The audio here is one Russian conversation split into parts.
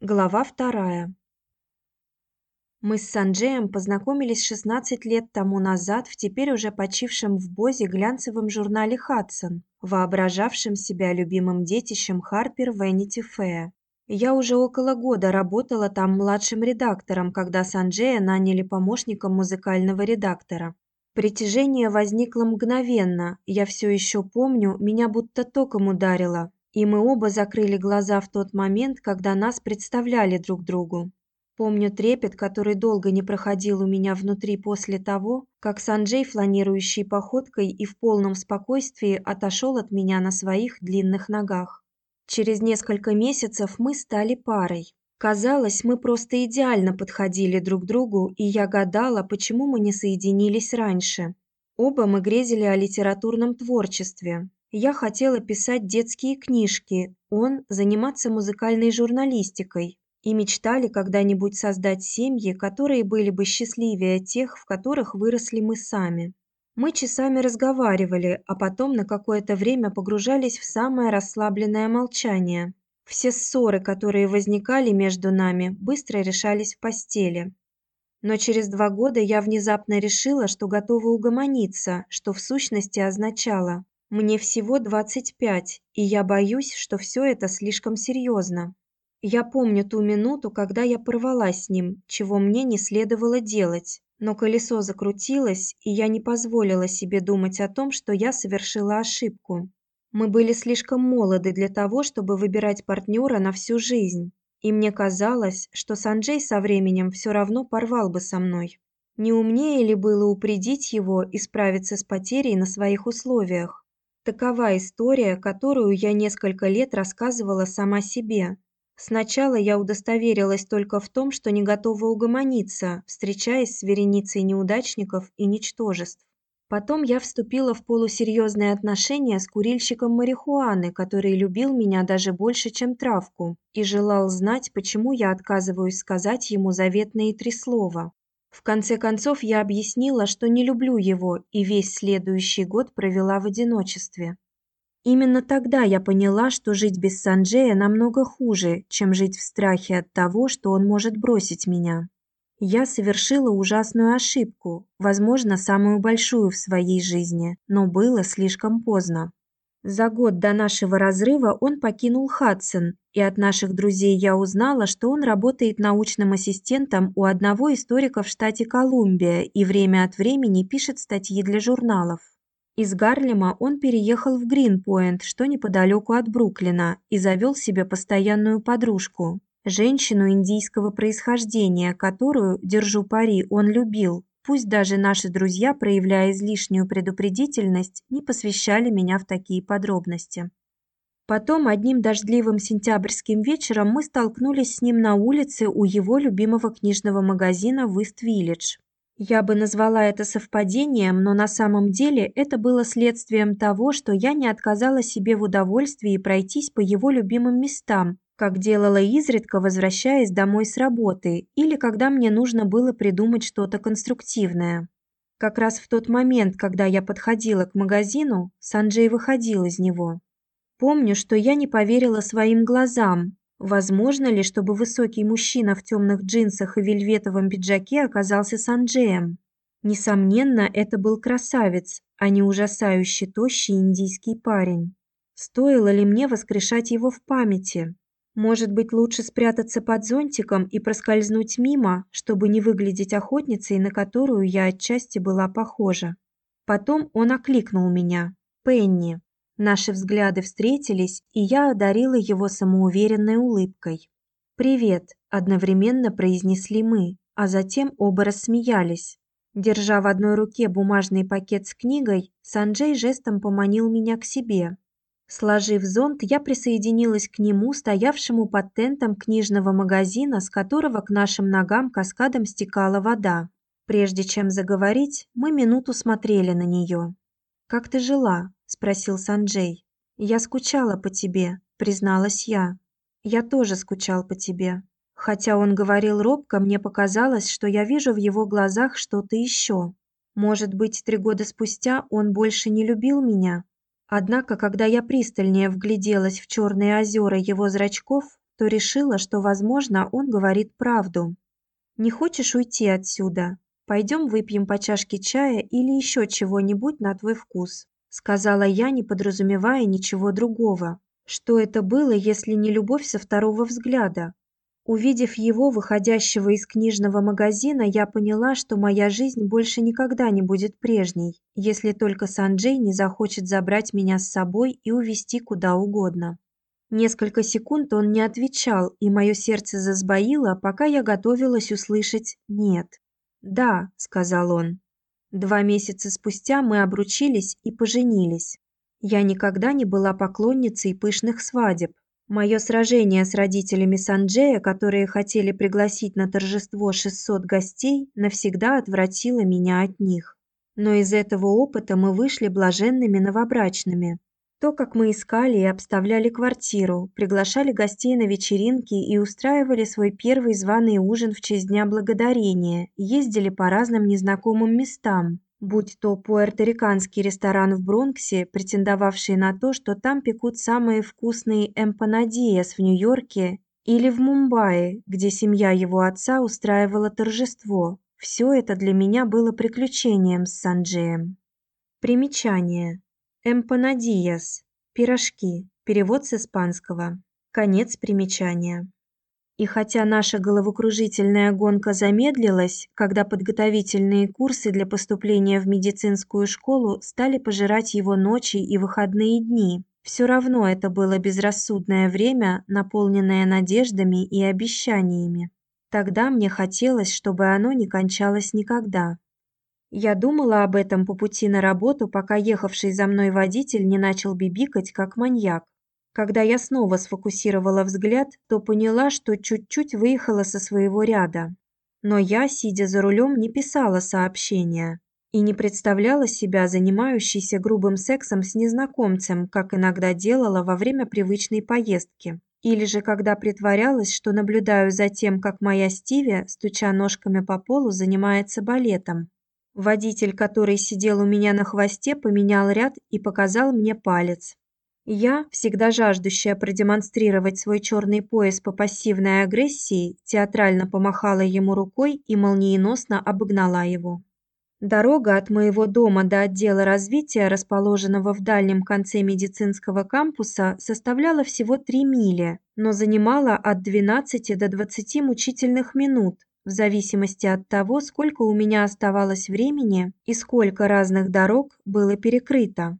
Глава вторая. Мы с Санджеем познакомились 16 лет тому назад в теперь уже почившем в Бозе глянцевом журнале «Хадсон», воображавшем себя любимым детищем Харпер Венити Фэя. Я уже около года работала там младшим редактором, когда Санджея наняли помощником музыкального редактора. Притяжение возникло мгновенно. Я все еще помню, меня будто током ударило, и мы оба закрыли глаза в тот момент, когда нас представляли друг другу. Помню трепет, который долго не проходил у меня внутри после того, как Санджей, фланирующий походкой и в полном спокойствии, отошел от меня на своих длинных ногах. Через несколько месяцев мы стали парой. Казалось, мы просто идеально подходили друг другу, и я гадала, почему мы не соединились раньше. Оба мы грезили о литературном творчестве, я хотела писать детские книжки, он заниматься музыкальной журналистикой и мечтали когда-нибудь создать семьи, которые были бы счастливее тех, в которых выросли мы сами. Мы часами разговаривали, а потом на какое-то время погружались в самое расслабленное молчание. Все ссоры, которые возникали между нами, быстро решались в постели. Но через два года я внезапно решила, что готова угомониться, что в сущности означало мне всего 25, и я боюсь, что все это слишком серьезно. Я помню ту минуту, когда я порвалась с ним, чего мне не следовало делать. Но колесо закрутилось, и я не позволила себе думать о том, что я совершила ошибку. Мы были слишком молоды для того, чтобы выбирать партнера на всю жизнь. И мне казалось, что Санджей со временем все равно порвал бы со мной. Не умнее ли было упредить его и справиться с потерей на своих условиях? Такова история, которую я несколько лет рассказывала сама себе. Сначала я удостоверилась только в том, что не готова угомониться, встречаясь с вереницей неудачников и ничтожеств. Потом я вступила в полусерьезные отношения с курильщиком марихуаны, который любил меня даже больше, чем травку, и желал знать, почему я отказываюсь сказать ему заветные три слова. В конце концов я объяснила, что не люблю его, и весь следующий год провела в одиночестве. Именно тогда я поняла, что жить без Санджея намного хуже, чем жить в страхе от того, что он может бросить меня. Я совершила ужасную ошибку, возможно, самую большую в своей жизни, но было слишком поздно. За год до нашего разрыва он покинул Хадсон, и от наших друзей я узнала, что он работает научным ассистентом у одного историка в штате Колумбия и время от времени пишет статьи для журналов. Из Гарлема он переехал в Гринпойнт, что неподалеку от Бруклина, и завел себе постоянную подружку, женщину индийского происхождения, которую, держу пари, он любил, Пусть даже наши друзья, проявляя излишнюю предупредительность, не посвящали меня в такие подробности. Потом одним дождливым сентябрьским вечером мы столкнулись с ним на улице у его любимого книжного магазина в Ист-Виллидж. Я бы назвала это совпадением, но на самом деле это было следствием того, что я не отказала себе в удовольствии пройтись по его любимым местам, как делала изредка, возвращаясь домой с работы или когда мне нужно было придумать что-то конструктивное. Как раз в тот момент, когда я подходила к магазину, Санджей выходил из него. Помню, что я не поверила своим глазам. Возможно ли, чтобы высокий мужчина в темных джинсах и вельветовом пиджаке оказался Санджеем? Несомненно, это был красавец, а не ужасающий тощий индийский парень. Стоило ли мне воскрешать его в памяти? Может быть, лучше спрятаться под зонтиком и проскользнуть мимо, чтобы не выглядеть охотницей, на которую я отчасти была похожа. Потом он окликнул меня. «Пенни». Наши взгляды встретились, и я одарила его самоуверенной улыбкой. «Привет», – одновременно произнесли мы, а затем оба рассмеялись. Держа в одной руке бумажный пакет с книгой, Санджей жестом поманил меня к себе, Сложив зонт, я присоединилась к нему, стоявшему под тентом книжного магазина, с которого к нашим ногам каскадом стекала вода. Прежде чем заговорить, мы минуту смотрели на нее. «Как ты жила?» – спросил Санджей. «Я скучала по тебе», – призналась я. «Я тоже скучал по тебе». Хотя он говорил робко, мне показалось, что я вижу в его глазах что-то еще. Может быть, три года спустя он больше не любил меня? Однако, когда я пристальнее вгляделась в черные озера его зрачков, то решила, что, возможно, он говорит правду. «Не хочешь уйти отсюда? Пойдем выпьем по чашке чая или еще чего-нибудь на твой вкус», сказала я, не подразумевая ничего другого. Что это было, если не любовь со второго взгляда? Увидев его, выходящего из книжного магазина, я поняла, что моя жизнь больше никогда не будет прежней, если только Санджей не захочет забрать меня с собой и увезти куда угодно. Несколько секунд он не отвечал, и мое сердце засбоило, пока я готовилась услышать «нет». «Да», — сказал он. Два месяца спустя мы обручились и поженились. Я никогда не была поклонницей пышных свадеб, Мое сражение с родителями Санджея, которые хотели пригласить на торжество 600 гостей, навсегда отвратило меня от них. Но из этого опыта мы вышли блаженными новобрачными. То, как мы искали и обставляли квартиру, приглашали гостей на вечеринки и устраивали свой первый званый ужин в честь Дня Благодарения, ездили по разным незнакомым местам, будь то пуэрториканский ресторан в Бронксе, претендовавший на то, что там пекут самые вкусные эмпанадильяс в Нью-Йорке, или в Мумбаи, где семья его отца устраивала торжество. Все это для меня было приключением с Санджеем. Примечание. Эмпанадильяс пирожки. Перевод с испанского. Конец примечания. И хотя наша головокружительная гонка замедлилась, когда подготовительные курсы для поступления в медицинскую школу стали пожирать его ночи и выходные дни, все равно это было безрассудное время, наполненное надеждами и обещаниями. Тогда мне хотелось, чтобы оно не кончалось никогда. Я думала об этом по пути на работу, пока ехавший за мной водитель не начал бибикать как маньяк. Когда я снова сфокусировала взгляд, то поняла, что чуть-чуть выехала со своего ряда. Но я, сидя за рулем, не писала сообщения и не представляла себя занимающейся грубым сексом с незнакомцем, как иногда делала во время привычной поездки. Или же когда притворялась, что наблюдаю за тем, как моя Стиви, стуча ножками по полу, занимается балетом. Водитель, который сидел у меня на хвосте, поменял ряд и показал мне палец. Я, всегда жаждущая продемонстрировать свой черный пояс по пассивной агрессии, театрально помахала ему рукой и молниеносно обогнала его. Дорога от моего дома до отдела развития, расположенного в дальнем конце медицинского кампуса, составляла всего 3 мили, но занимала от 12 до 20 мучительных минут, в зависимости от того, сколько у меня оставалось времени и сколько разных дорог было перекрыто.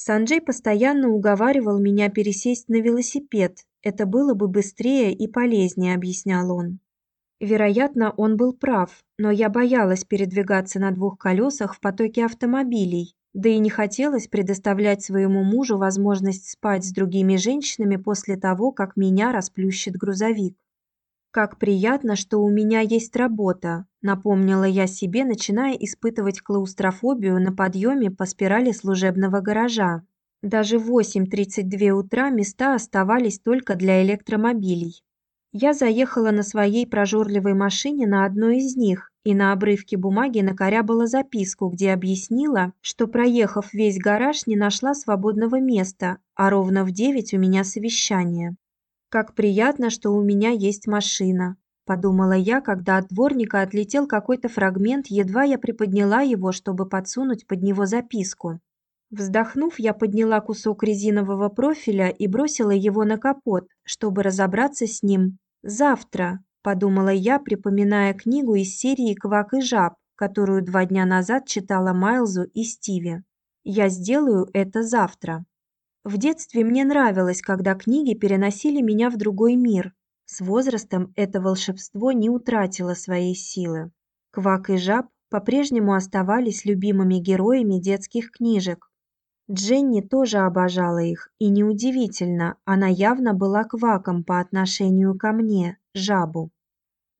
Санджей постоянно уговаривал меня пересесть на велосипед. Это было бы быстрее и полезнее, объяснял он. Вероятно, он был прав, но я боялась передвигаться на двух колесах в потоке автомобилей, да и не хотелось предоставлять своему мужу возможность спать с другими женщинами после того, как меня расплющит грузовик. Как приятно, что у меня есть работа, напомнила я себе, начиная испытывать клаустрофобию на подъеме по спирали служебного гаража. Даже в 8:32 утра места оставались только для электромобилей. Я заехала на своей прожорливой машине на одной из них и на обрывке бумаги накорябала записку, где объяснила, что проехав весь гараж, не нашла свободного места, а ровно в 9 у меня совещание. Как приятно, что у меня есть машина, подумала я, когда от дворника отлетел какой-то фрагмент, едва я приподняла его, чтобы подсунуть под него записку. Вздохнув, я подняла кусок резинового профиля и бросила его на капот, чтобы разобраться с ним завтра, подумала я, припоминая книгу из серии Квак и жаб, которую два дня назад читала Майлзу и Стиве. Я сделаю это завтра. В детстве мне нравилось, когда книги переносили меня в другой мир. С возрастом это волшебство не утратило своей силы. Квак и Жаб по-прежнему оставались любимыми героями детских книжек. Дженни тоже обожала их, и неудивительно, она явно была кваком по отношению ко мне, Жабу.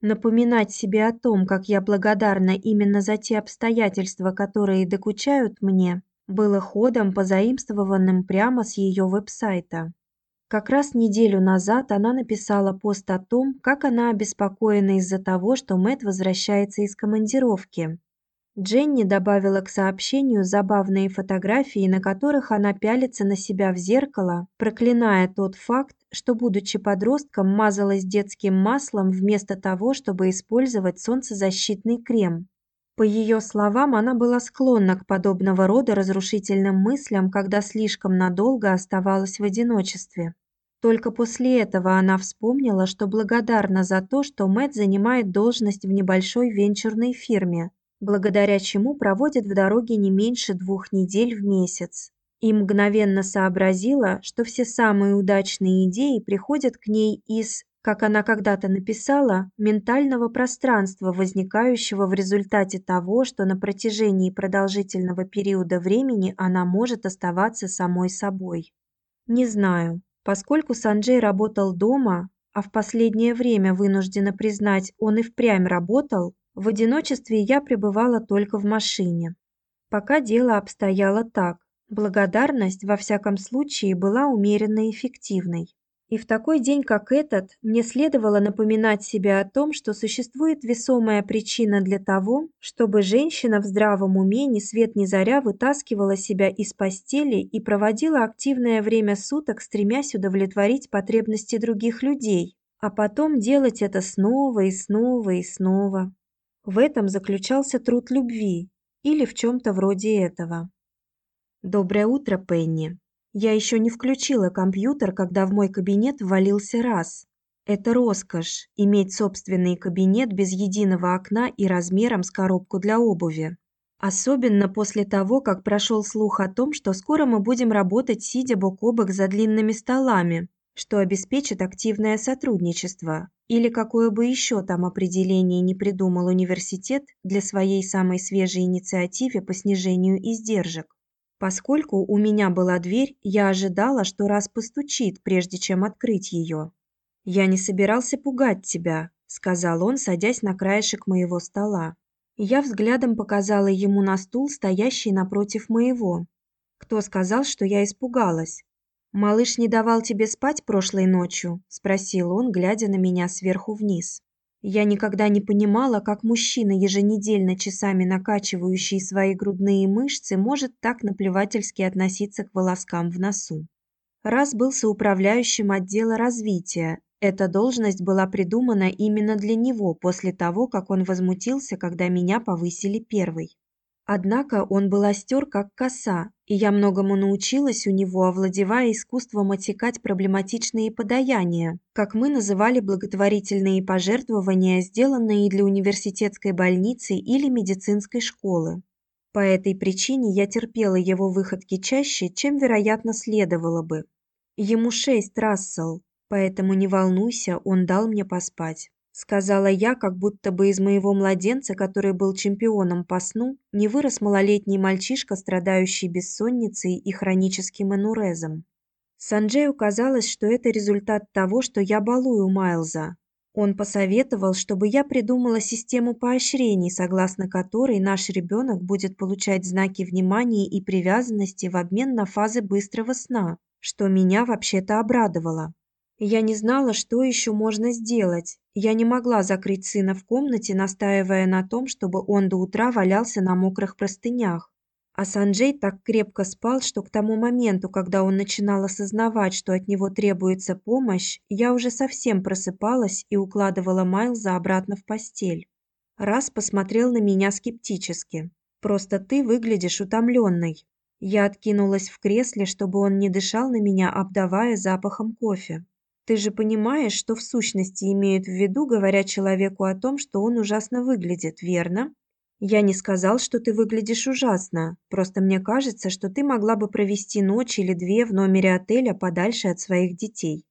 Напоминать себе о том, как я благодарна именно за те обстоятельства, которые докучают мне, было ходом, позаимствованным прямо с ее веб-сайта. Как раз неделю назад она написала пост о том, как она обеспокоена из-за того, что Мэт возвращается из командировки. Дженни добавила к сообщению забавные фотографии, на которых она пялится на себя в зеркало, проклиная тот факт, что, будучи подростком, мазалась детским маслом вместо того, чтобы использовать солнцезащитный крем. По ее словам, она была склонна к подобного рода разрушительным мыслям, когда слишком надолго оставалась в одиночестве. Только после этого она вспомнила, что благодарна за то, что Мэтт занимает должность в небольшой венчурной фирме, благодаря чему проводит в дороге не меньше двух недель в месяц. И мгновенно сообразила, что все самые удачные идеи приходят к ней из, как она когда-то написала, ментального пространства, возникающего в результате того, что на протяжении продолжительного периода времени она может оставаться самой собой. Не знаю, поскольку Санджей работал дома, а в последнее время вынуждена признать, он и впрямь работал, в одиночестве я пребывала только в машине. Пока дело обстояло так. Благодарность во всяком случае была умеренно эффективной. И в такой день, как этот, мне следовало напоминать себе о том, что существует весомая причина для того, чтобы женщина в здравом уме ни свет ни заря вытаскивала себя из постели и проводила активное время суток, стремясь удовлетворить потребности других людей, а потом делать это снова и снова и снова. В этом заключался труд любви или в чем-то вроде этого. Доброе утро, Пенни. Я еще не включила компьютер, когда в мой кабинет ввалился раз. Это роскошь иметь собственный кабинет без единого окна и размером с коробку для обуви. Особенно после того, как прошел слух о том, что скоро мы будем работать сидя бок о бок за длинными столами, что обеспечит активное сотрудничество, или какое бы еще там определение не придумал университет для своей самой свежей инициативе по снижению издержек. Поскольку у меня была дверь, я ожидала, что раз постучит, прежде чем открыть ее. «Я не собирался пугать тебя», – сказал он, садясь на краешек моего стола. Я взглядом показала ему на стул, стоящий напротив моего. «Кто сказал, что я испугалась?» «Малыш не давал тебе спать прошлой ночью?» – спросил он, глядя на меня сверху вниз. Я никогда не понимала, как мужчина, еженедельно часами накачивающий свои грудные мышцы, может так наплевательски относиться к волоскам в носу. Раз был соуправляющим отдела развития, эта должность была придумана именно для него после того, как он возмутился, когда меня повысили первой. Однако он был остер как коса, и я многому научилась у него, овладевая искусством отсекать проблематичные подаяния, как мы называли благотворительные пожертвования, сделанные для университетской больницы или медицинской школы. По этой причине я терпела его выходки чаще, чем, вероятно, следовало бы. Ему шесть, Рассел, поэтому не волнуйся, он дал мне поспать сказала я, как будто бы из моего младенца, который был чемпионом по сну, не вырос малолетний мальчишка, страдающий бессонницей и хроническим энурезом. Санджею казалось, что это результат того, что я балую Майлза. Он посоветовал, чтобы я придумала систему поощрений, согласно которой наш ребенок будет получать знаки внимания и привязанности в обмен на фазы быстрого сна, что меня вообще-то обрадовало. Я не знала, что еще можно сделать. Я не могла закрыть сына в комнате, настаивая на том, чтобы он до утра валялся на мокрых простынях. А Санджей так крепко спал, что к тому моменту, когда он начинал осознавать, что от него требуется помощь, я уже совсем просыпалась и укладывала Майлза обратно в постель. Раз посмотрел на меня скептически. «Просто ты выглядишь утомленной». Я откинулась в кресле, чтобы он не дышал на меня, обдавая запахом кофе. Ты же понимаешь, что в сущности имеют в виду, говоря человеку о том, что он ужасно выглядит, верно? Я не сказал, что ты выглядишь ужасно. Просто мне кажется, что ты могла бы провести ночь или две в номере отеля подальше от своих детей.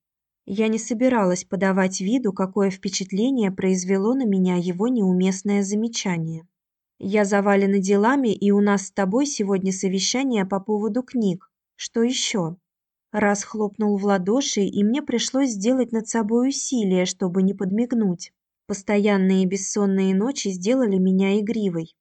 Я не собиралась подавать виду, какое впечатление произвело на меня его неуместное замечание. Я завалена делами, и у нас с тобой сегодня совещание по поводу книг. Что еще? Раз хлопнул в ладоши, и мне пришлось сделать над собой усилие, чтобы не подмигнуть. Постоянные бессонные ночи сделали меня игривой.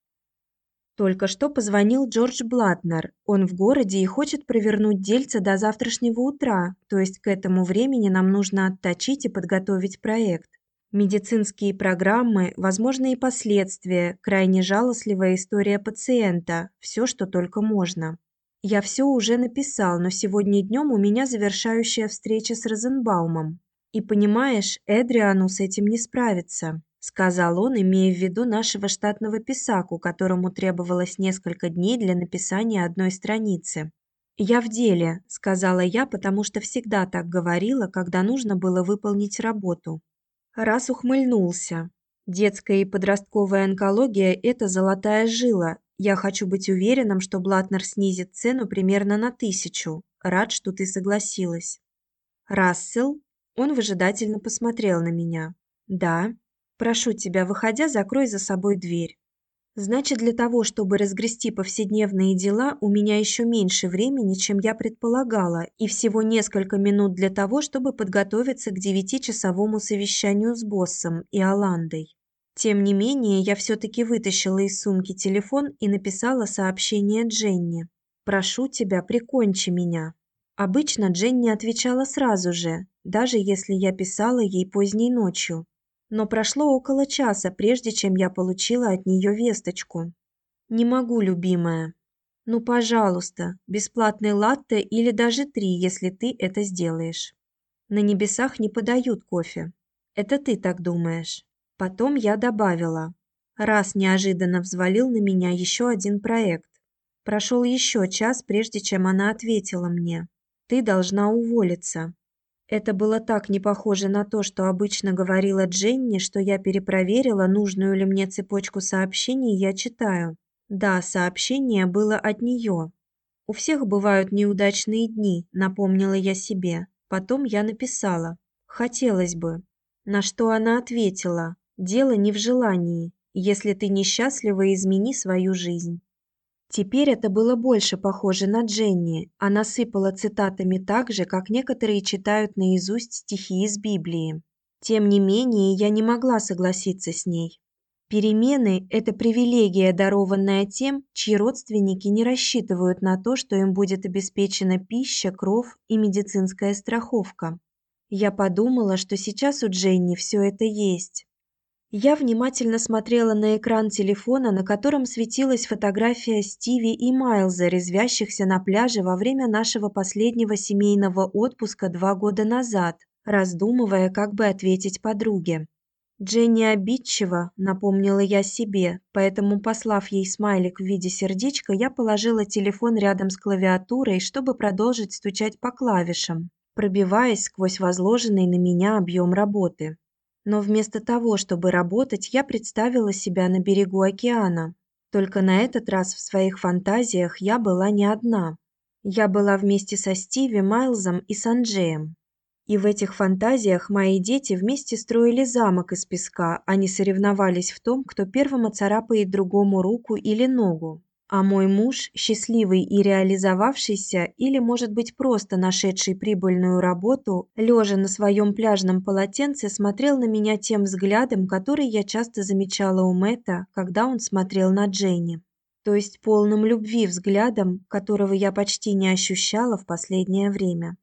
Только что позвонил Джордж Блатнер. Он в городе и хочет провернуть дельце до завтрашнего утра, то есть к этому времени нам нужно отточить и подготовить проект. Медицинские программы, возможные последствия, крайне жалостливая история пациента, все, что только можно. Я все уже написал, но сегодня днем у меня завершающая встреча с Розенбаумом. И понимаешь, Эдриану с этим не справиться, сказал он, имея в виду нашего штатного писаку, которому требовалось несколько дней для написания одной страницы. Я в деле, сказала я, потому что всегда так говорила, когда нужно было выполнить работу. Раз ухмыльнулся. Детская и подростковая онкология это золотая жила. Я хочу быть уверенным, что Блатнер снизит цену примерно на тысячу. Рад, что ты согласилась. Рассел, он выжидательно посмотрел на меня. Да. Прошу тебя, выходя, закрой за собой дверь. Значит, для того, чтобы разгрести повседневные дела, у меня еще меньше времени, чем я предполагала, и всего несколько минут для того, чтобы подготовиться к девятичасовому совещанию с боссом и Аландой. Тем не менее, я все таки вытащила из сумки телефон и написала сообщение Дженни. Прошу тебя, прикончи меня. Обычно Дженни отвечала сразу же, даже если я писала ей поздней ночью но прошло около часа, прежде чем я получила от нее весточку. Не могу, любимая. Ну, пожалуйста, бесплатный латте или даже три, если ты это сделаешь. На небесах не подают кофе. Это ты так думаешь. Потом я добавила: раз неожиданно взвалил на меня еще один проект. Прошел еще час, прежде чем она ответила мне: ты должна уволиться. Это было так не похоже на то, что обычно говорила Дженни, что я перепроверила, нужную ли мне цепочку сообщений я читаю. Да, сообщение было от нее. У всех бывают неудачные дни, напомнила я себе. Потом я написала: "Хотелось бы". На что она ответила: "Дело не в желании. Если ты несчастлива, измени свою жизнь". Теперь это было больше похоже на Дженни. Она сыпала цитатами так же, как некоторые читают наизусть стихи из Библии. Тем не менее, я не могла согласиться с ней. Перемены это привилегия, дарованная тем, чьи родственники не рассчитывают на то, что им будет обеспечена пища, кров и медицинская страховка. Я подумала, что сейчас у Дженни все это есть. Я внимательно смотрела на экран телефона, на котором светилась фотография Стиви и Майлза, резвящихся на пляже во время нашего последнего семейного отпуска два года назад, раздумывая, как бы ответить подруге. Дженни обидчива, напомнила я себе, поэтому, послав ей смайлик в виде сердечка, я положила телефон рядом с клавиатурой, чтобы продолжить стучать по клавишам, пробиваясь сквозь возложенный на меня объем работы. Но вместо того, чтобы работать, я представила себя на берегу океана. Только на этот раз в своих фантазиях я была не одна. Я была вместе со Стиви, Майлзом и Санджеем. И в этих фантазиях мои дети вместе строили замок из песка, а не соревновались в том, кто первым оцарапает другому руку или ногу. А мой муж, счастливый и реализовавшийся, или, может быть, просто нашедший прибыльную работу, лежа на своем пляжном полотенце, смотрел на меня тем взглядом, который я часто замечала у Мэта, когда он смотрел на Дженни. То есть полным любви взглядом, которого я почти не ощущала в последнее время.